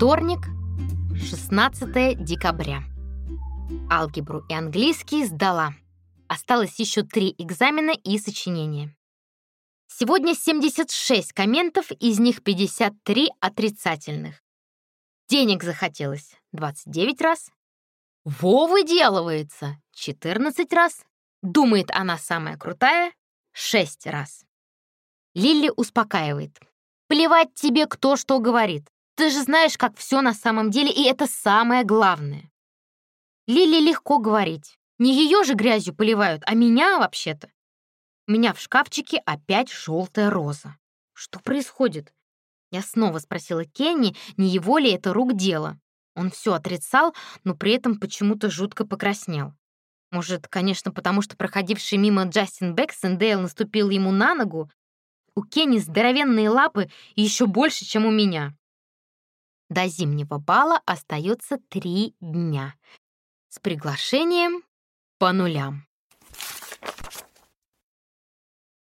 Вторник, 16 декабря. Алгебру и английский сдала. Осталось еще три экзамена и сочинения. Сегодня 76 комментов, из них 53 отрицательных. Денег захотелось 29 раз. Вова выделывается 14 раз. Думает, она самая крутая 6 раз. Лилли успокаивает. Плевать тебе, кто что говорит. Ты же знаешь, как все на самом деле, и это самое главное. Лили легко говорить. Не ее же грязью поливают, а меня вообще-то. У меня в шкафчике опять желтая роза. Что происходит? Я снова спросила Кенни, не его ли это рук дело. Он все отрицал, но при этом почему-то жутко покраснел. Может, конечно, потому что проходивший мимо Джастин Бэксендейл наступил ему на ногу? У Кенни здоровенные лапы еще больше, чем у меня. До зимнего бала остается три дня. С приглашением по нулям.